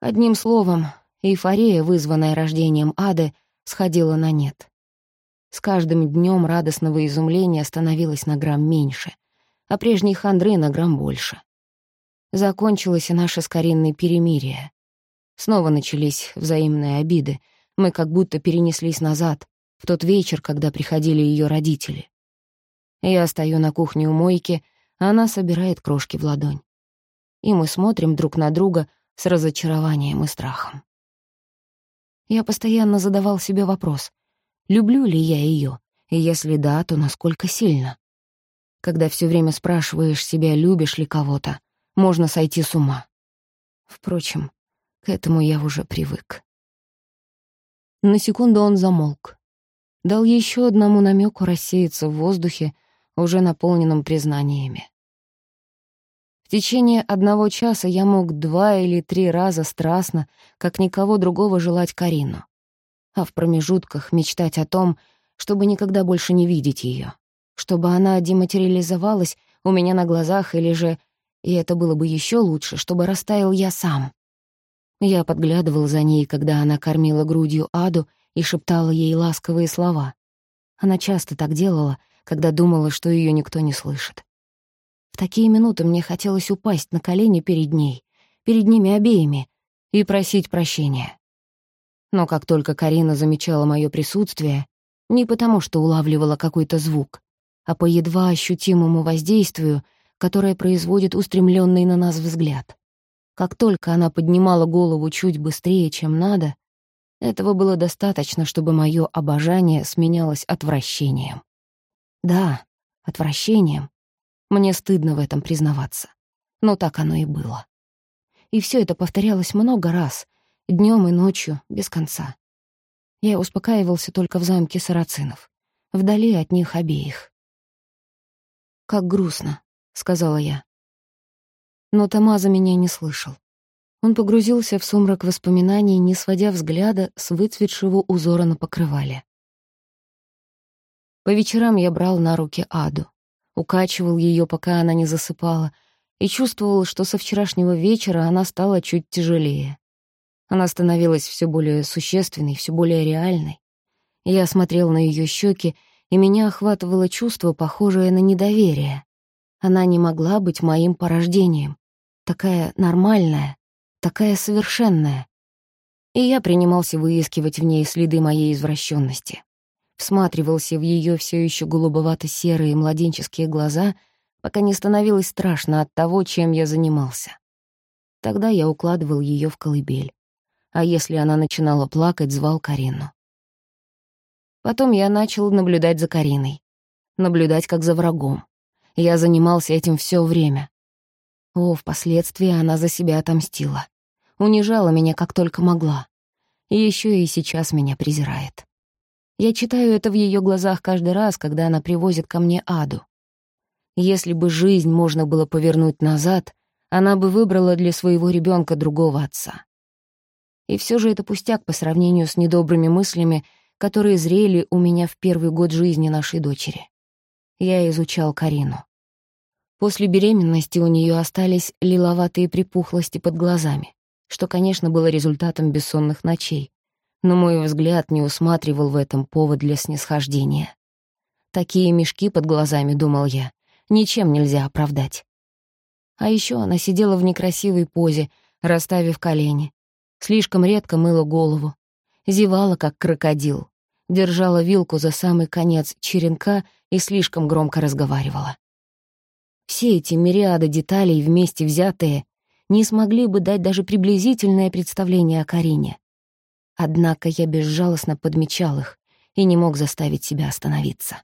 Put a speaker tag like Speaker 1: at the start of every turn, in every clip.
Speaker 1: Одним словом, эйфория, вызванная рождением ады, сходила на нет. С каждым днем радостного изумления становилось на грамм меньше, а прежней хандры на грамм больше. Закончилось и наше с перемирие. Снова начались взаимные обиды. Мы как будто перенеслись назад, в тот вечер, когда приходили ее родители. Я стою на кухне у мойки, а она собирает крошки в ладонь. И мы смотрим друг на друга с разочарованием и страхом. Я постоянно задавал себе вопрос, люблю ли я ее, и если да, то насколько сильно. Когда все время спрашиваешь себя, любишь ли кого-то, можно сойти с ума. Впрочем, к этому я уже привык. На секунду он замолк. Дал еще одному намеку рассеяться в воздухе, уже наполненном признаниями. В течение одного часа я мог два или три раза страстно, как никого другого, желать Карину, а в промежутках мечтать о том, чтобы никогда больше не видеть ее, чтобы она дематериализовалась у меня на глазах или же, и это было бы еще лучше, чтобы растаял я сам. Я подглядывал за ней, когда она кормила грудью Аду и шептала ей ласковые слова. Она часто так делала, когда думала, что ее никто не слышит. Такие минуты мне хотелось упасть на колени перед ней, перед ними обеими, и просить прощения. Но как только Карина замечала мое присутствие, не потому что улавливала какой-то звук, а по едва ощутимому воздействию, которое производит устремленный на нас взгляд. Как только она поднимала голову чуть быстрее, чем надо, этого было достаточно, чтобы мое обожание сменялось отвращением. Да, отвращением. Мне стыдно в этом признаваться. Но так оно и было. И все это повторялось много раз, днем и ночью, без конца. Я успокаивался только в замке сарацинов, вдали от них обеих. «Как грустно», — сказала я. Но Тамаза меня не слышал. Он погрузился в сумрак воспоминаний, не сводя взгляда с выцветшего узора на покрывале. По вечерам я брал на руки Аду, укачивал ее, пока она не засыпала, и чувствовал, что со вчерашнего вечера она стала чуть тяжелее. Она становилась все более существенной, все более реальной. Я смотрел на ее щеки, и меня охватывало чувство, похожее на недоверие. Она не могла быть моим порождением. Такая нормальная, такая совершенная. И я принимался выискивать в ней следы моей извращенности. Всматривался в ее все еще голубовато-серые младенческие глаза, пока не становилось страшно от того, чем я занимался. Тогда я укладывал ее в колыбель. А если она начинала плакать, звал Карину. Потом я начал наблюдать за Кариной. Наблюдать как за врагом. Я занимался этим все время. О, впоследствии она за себя отомстила. Унижала меня как только могла. И еще и сейчас меня презирает. Я читаю это в ее глазах каждый раз, когда она привозит ко мне Аду. Если бы жизнь можно было повернуть назад, она бы выбрала для своего ребенка другого отца. И все же это пустяк по сравнению с недобрыми мыслями, которые зрели у меня в первый год жизни нашей дочери. Я изучал Карину. После беременности у нее остались лиловатые припухлости под глазами, что, конечно, было результатом бессонных ночей. Но мой взгляд не усматривал в этом повод для снисхождения. Такие мешки под глазами, думал я, ничем нельзя оправдать. А еще она сидела в некрасивой позе, расставив колени. Слишком редко мыла голову. Зевала, как крокодил. Держала вилку за самый конец черенка и слишком громко разговаривала. Все эти мириады деталей вместе взятые не смогли бы дать даже приблизительное представление о Карине. Однако я безжалостно подмечал их и не мог заставить себя остановиться.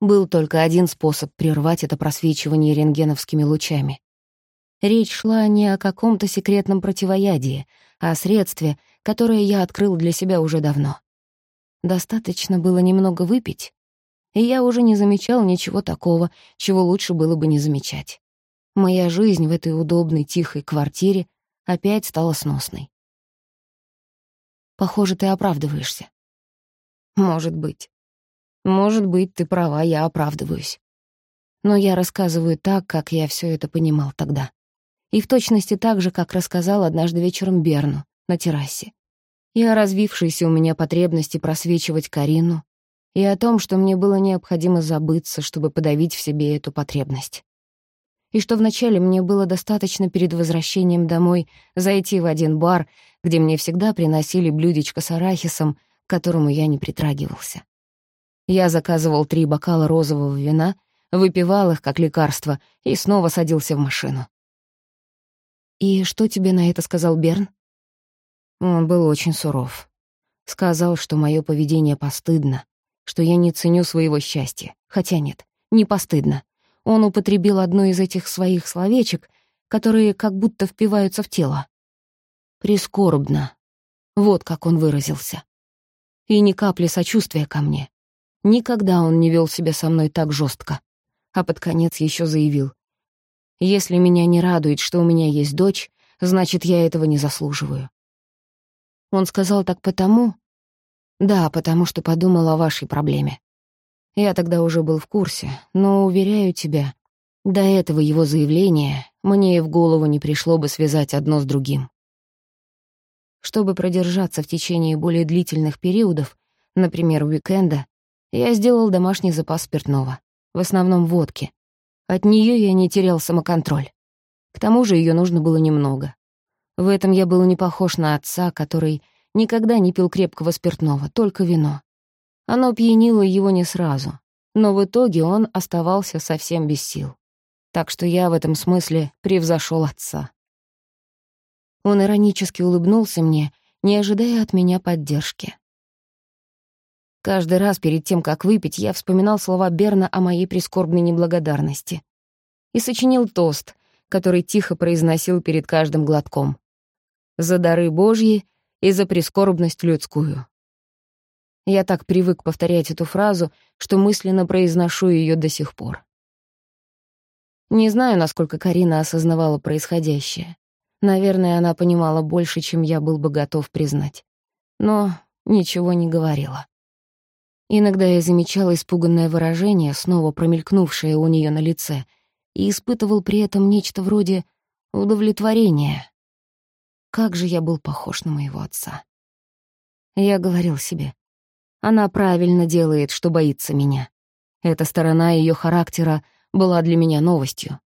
Speaker 1: Был только один способ прервать это просвечивание рентгеновскими лучами. Речь шла не о каком-то секретном противоядии, а о средстве, которое я открыл для себя уже давно. Достаточно было немного выпить, и я уже не замечал ничего такого, чего лучше было бы не замечать. Моя жизнь в этой удобной, тихой квартире опять стала сносной. Похоже, ты оправдываешься. Может быть. Может быть, ты права, я оправдываюсь. Но я рассказываю так, как я все это понимал тогда. И в точности так же, как рассказал однажды вечером Берну на террасе. И о развившейся у меня потребности просвечивать Карину, и о том, что мне было необходимо забыться, чтобы подавить в себе эту потребность. И что вначале мне было достаточно перед возвращением домой зайти в один бар, где мне всегда приносили блюдечко с арахисом, к которому я не притрагивался. Я заказывал три бокала розового вина, выпивал их как лекарство и снова садился в машину. «И что тебе на это сказал Берн?» Он был очень суров. Сказал, что мое поведение постыдно, что я не ценю своего счастья. Хотя нет, не постыдно. Он употребил одно из этих своих словечек, которые как будто впиваются в тело. Прискорбно. Вот как он выразился. И ни капли сочувствия ко мне. Никогда он не вел себя со мной так жестко. А под конец еще заявил. «Если меня не радует, что у меня есть дочь, значит, я этого не заслуживаю». Он сказал так потому, да, потому что подумал о вашей проблеме. Я тогда уже был в курсе, но, уверяю тебя, до этого его заявления мне и в голову не пришло бы связать одно с другим. Чтобы продержаться в течение более длительных периодов, например, уикенда, я сделал домашний запас спиртного, в основном водки. От нее я не терял самоконтроль. К тому же ее нужно было немного. В этом я был не похож на отца, который никогда не пил крепкого спиртного, только вино. Оно пьянило его не сразу, но в итоге он оставался совсем без сил. Так что я в этом смысле превзошел отца. Он иронически улыбнулся мне, не ожидая от меня поддержки. Каждый раз перед тем, как выпить, я вспоминал слова Берна о моей прискорбной неблагодарности и сочинил тост, который тихо произносил перед каждым глотком. «За дары Божьи и за прискорбность людскую. Я так привык повторять эту фразу, что мысленно произношу ее до сих пор. Не знаю, насколько Карина осознавала происходящее. Наверное, она понимала больше, чем я был бы готов признать. Но ничего не говорила. Иногда я замечала испуганное выражение, снова промелькнувшее у нее на лице, и испытывал при этом нечто вроде удовлетворения. Как же я был похож на моего отца. Я говорил себе, она правильно делает, что боится меня. Эта сторона ее характера была для меня новостью.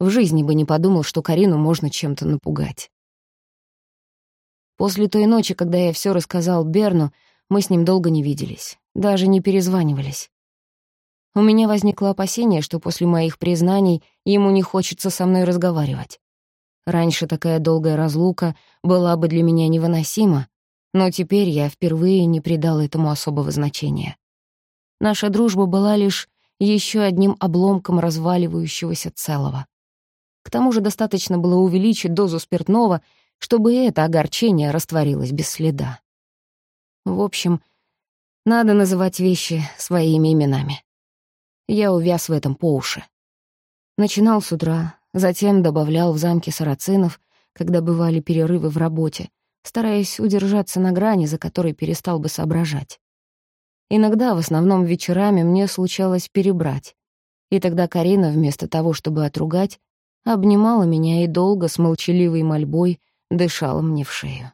Speaker 1: В жизни бы не подумал, что Карину можно чем-то напугать. После той ночи, когда я все рассказал Берну, мы с ним долго не виделись, даже не перезванивались. У меня возникло опасение, что после моих признаний ему не хочется со мной разговаривать. Раньше такая долгая разлука была бы для меня невыносима, но теперь я впервые не придал этому особого значения. Наша дружба была лишь еще одним обломком разваливающегося целого. К тому же достаточно было увеличить дозу спиртного, чтобы это огорчение растворилось без следа. В общем, надо называть вещи своими именами. Я увяз в этом по уши. Начинал с утра, Затем добавлял в замке сарацинов, когда бывали перерывы в работе, стараясь удержаться на грани, за которой перестал бы соображать. Иногда, в основном вечерами, мне случалось перебрать. И тогда Карина, вместо того, чтобы отругать, обнимала меня и долго с молчаливой мольбой дышала мне в шею.